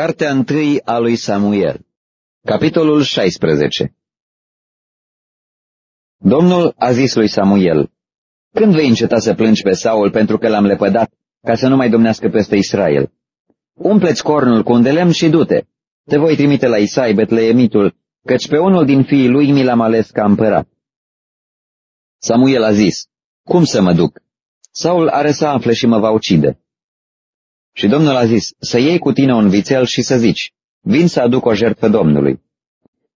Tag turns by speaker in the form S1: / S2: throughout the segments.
S1: Cartea întâi a lui Samuel Capitolul 16 Domnul a zis lui Samuel, Când vei înceta să plângi pe Saul pentru că l-am lepădat, ca să nu mai domnească peste Israel? Umpleți cornul cu un de lemn și du-te. Te voi trimite la Isai, Betleemitul, căci pe unul din fiii lui mi l-am ales ca împărat. Samuel a zis, Cum să mă duc? Saul are să afle și mă va ucide. Și Domnul a zis, să iei cu tine un vițel și să zici, vin să aduc o jertfă Domnului.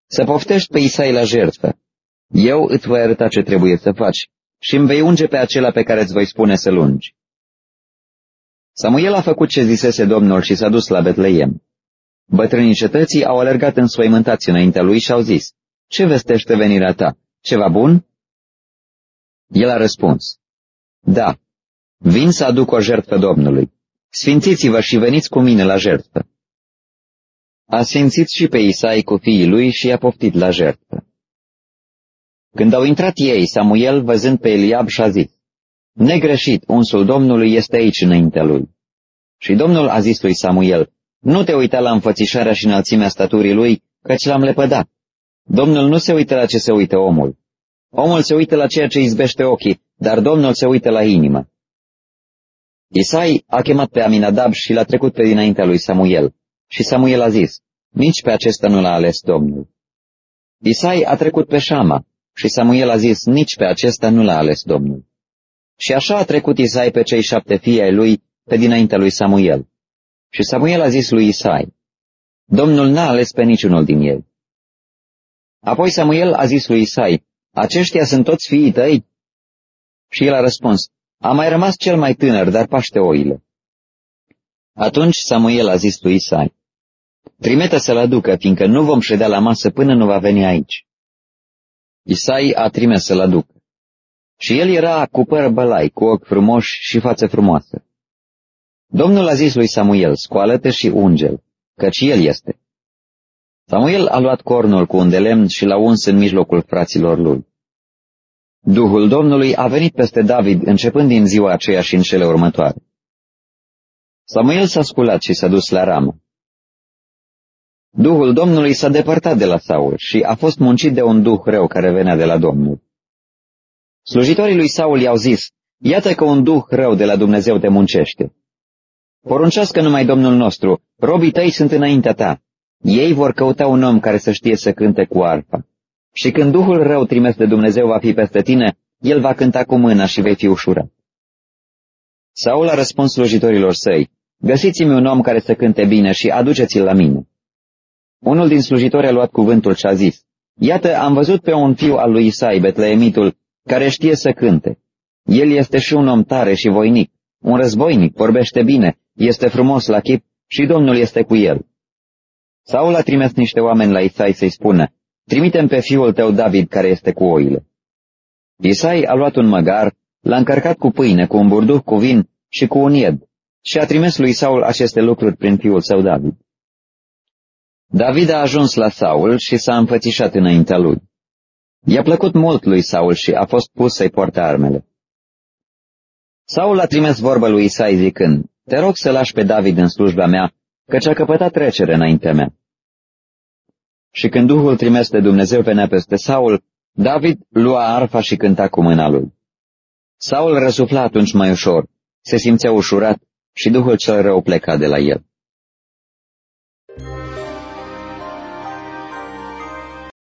S1: Să poftești pe Isai la jertfă. Eu îți voi arăta ce trebuie să faci și îmi vei unge pe acela pe care îți voi spune să lungi. Samuel a făcut ce zisese Domnul și s-a dus la Betleem. Bătrânii cetății au alergat înspăimântați înaintea lui și au zis, Ce vestește venirea ta? Ceva bun? El a răspuns, Da, vin să aduc o jertfă Domnului. Sfințiți-vă și veniți cu mine la jertfă. A sfințit și pe Isai cu fiii lui și i-a poftit la jertfă. Când au intrat ei, Samuel, văzând pe Eliab, și-a zis, Negreșit, unsul Domnului este aici înaintea lui. Și Domnul a zis lui Samuel, Nu te uita la înfățișarea și înălțimea staturii lui, căci l-am lepădat. Domnul nu se uită la ce se uită omul. Omul se uită la ceea ce izbește ochii, dar Domnul se uită la inimă. Isai a chemat pe Aminadab și l-a trecut pe dinaintea lui Samuel. Și Samuel a zis, nici pe acesta nu l-a ales Domnul. Isai a trecut pe Shama și Samuel a zis, nici pe acesta nu l-a ales Domnul. Și așa a trecut Isai pe cei șapte fii ai lui pe dinaintea lui Samuel. Și Samuel a zis lui Isai, Domnul n-a ales pe niciunul din ei. Apoi Samuel a zis lui Isai, aceștia sunt toți fiii tăi? Și el a răspuns, a mai rămas cel mai tânăr, dar paște oile. Atunci Samuel a zis lui Isai, Trimite să-l aducă, fiindcă nu vom ședea la masă până nu va veni aici. Isai a trimis să-l aducă. Și el era cu păr bălai, cu ochi frumoși și față frumoasă. Domnul a zis lui Samuel, scoală-te și ungel, căci el este. Samuel a luat cornul cu un de lemn și l-a uns în mijlocul fraților lui. Duhul Domnului a venit peste David începând din ziua aceea și în cele următoare. Samuel s-a sculat și s-a dus la ramă. Duhul Domnului s-a depărtat de la Saul și a fost muncit de un duh rău care venea de la Domnul. Slujitorii lui Saul i-au zis, iată că un duh rău de la Dumnezeu te muncește. Poruncească numai Domnul nostru, robii tăi sunt înaintea ta. Ei vor căuta un om care să știe să cânte cu arpa. Și când Duhul rău trimis de Dumnezeu va fi peste tine, el va cânta cu mâna și vei fi ușurat. Saul a răspuns slujitorilor săi, găsiți-mi un om care să cânte bine și aduceți-l la mine. Unul din slujitori a luat cuvântul și a zis, Iată, am văzut pe un fiu al lui Isai, Betleemitul, care știe să cânte. El este și un om tare și voinic, un războinic, vorbește bine, este frumos la chip și Domnul este cu el. Saul a trimis niște oameni la Isai să-i spună, Trimitem pe fiul tău David care este cu oile. Isai a luat un măgar, l-a încărcat cu pâine, cu un burduh cu vin și cu un ied și a trimis lui Saul aceste lucruri prin fiul său David. David a ajuns la Saul și s-a înfățișat înaintea lui. I-a plăcut mult lui Saul și a fost pus să-i poarte armele. Saul a trimis vorbă lui Isai zicând, Te rog să lași pe David în slujba mea, căci a căpătat trecere înaintea mea. Și când Duhul trimis de Dumnezeu venea peste Saul, David lua arfa și cânta cu mâna lui. Saul răsufla atunci mai ușor, se simțea ușurat și Duhul cel rău pleca de la el.